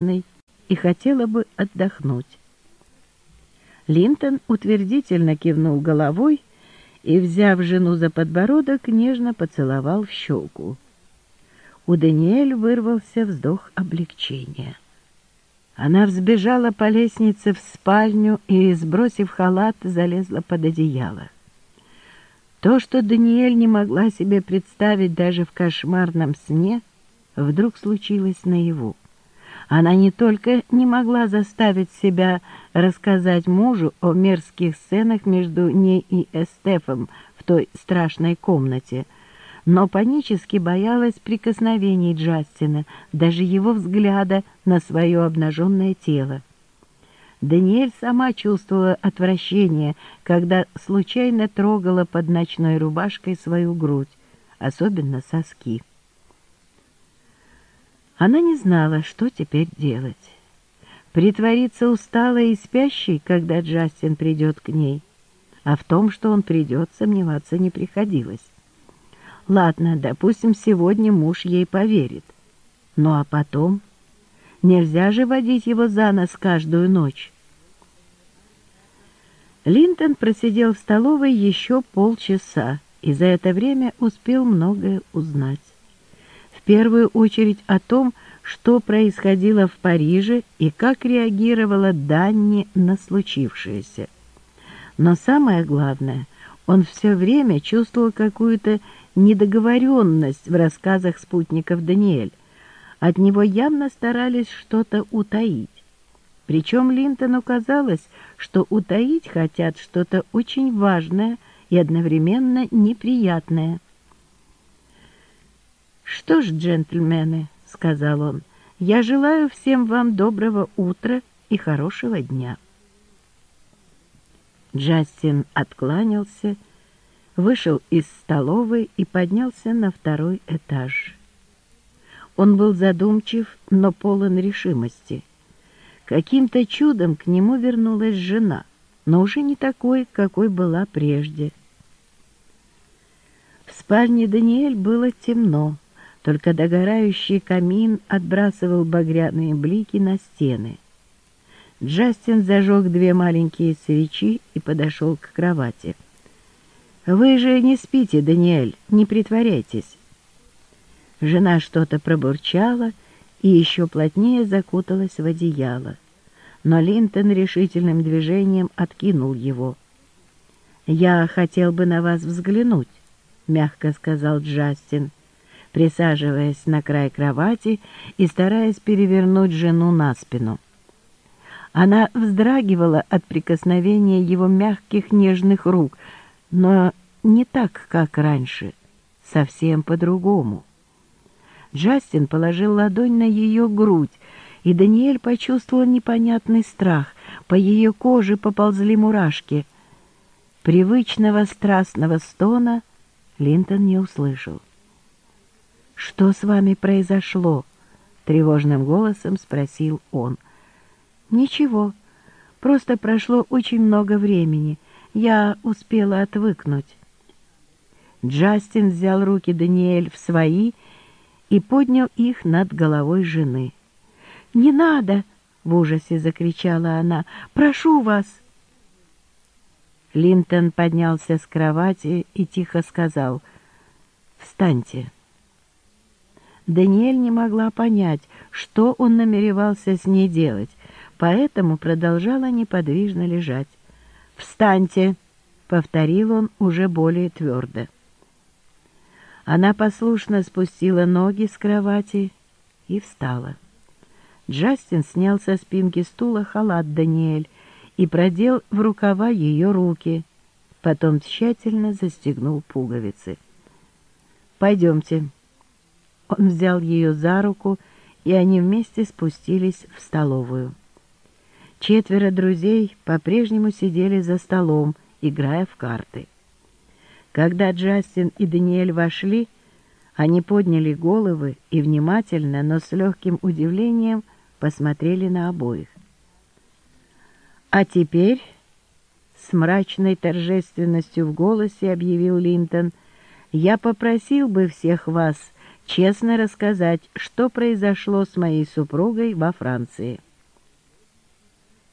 и хотела бы отдохнуть. Линтон утвердительно кивнул головой и, взяв жену за подбородок, нежно поцеловал в щеку. У Даниэль вырвался вздох облегчения. Она взбежала по лестнице в спальню и, сбросив халат, залезла под одеяло. То, что Даниэль не могла себе представить даже в кошмарном сне, вдруг случилось наяву. Она не только не могла заставить себя рассказать мужу о мерзких сценах между ней и Эстефом в той страшной комнате, но панически боялась прикосновений Джастина, даже его взгляда на свое обнаженное тело. Даниэль сама чувствовала отвращение, когда случайно трогала под ночной рубашкой свою грудь, особенно соски. Она не знала, что теперь делать. Притвориться усталой и спящей, когда Джастин придет к ней. А в том, что он придет, сомневаться не приходилось. Ладно, допустим, сегодня муж ей поверит. Ну а потом? Нельзя же водить его за нос каждую ночь. Линтон просидел в столовой еще полчаса и за это время успел многое узнать первую очередь о том, что происходило в Париже и как реагировала Данни на случившееся. Но самое главное, он все время чувствовал какую-то недоговоренность в рассказах спутников Даниэль. От него явно старались что-то утаить. Причем Линтону казалось, что утаить хотят что-то очень важное и одновременно неприятное – «Что ж, джентльмены», — сказал он, — «я желаю всем вам доброго утра и хорошего дня». Джастин откланялся, вышел из столовой и поднялся на второй этаж. Он был задумчив, но полон решимости. Каким-то чудом к нему вернулась жена, но уже не такой, какой была прежде. В спальне Даниэль было темно. Только догорающий камин отбрасывал багряные блики на стены. Джастин зажег две маленькие свечи и подошел к кровати. «Вы же не спите, Даниэль, не притворяйтесь». Жена что-то пробурчала и еще плотнее закуталась в одеяло. Но Линтон решительным движением откинул его. «Я хотел бы на вас взглянуть», — мягко сказал Джастин присаживаясь на край кровати и стараясь перевернуть жену на спину. Она вздрагивала от прикосновения его мягких нежных рук, но не так, как раньше, совсем по-другому. Джастин положил ладонь на ее грудь, и Даниэль почувствовал непонятный страх. По ее коже поползли мурашки. Привычного страстного стона Линтон не услышал. «Что с вами произошло?» — тревожным голосом спросил он. «Ничего, просто прошло очень много времени. Я успела отвыкнуть». Джастин взял руки Даниэль в свои и поднял их над головой жены. «Не надо!» — в ужасе закричала она. «Прошу вас!» Линтон поднялся с кровати и тихо сказал «Встаньте». Даниэль не могла понять, что он намеревался с ней делать, поэтому продолжала неподвижно лежать. «Встаньте!» — повторил он уже более твердо. Она послушно спустила ноги с кровати и встала. Джастин снял со спинки стула халат Даниэль и продел в рукава ее руки, потом тщательно застегнул пуговицы. «Пойдемте», он взял ее за руку, и они вместе спустились в столовую. Четверо друзей по-прежнему сидели за столом, играя в карты. Когда Джастин и Даниэль вошли, они подняли головы и внимательно, но с легким удивлением посмотрели на обоих. «А теперь...» — с мрачной торжественностью в голосе объявил Линтон — «я попросил бы всех вас честно рассказать, что произошло с моей супругой во Франции.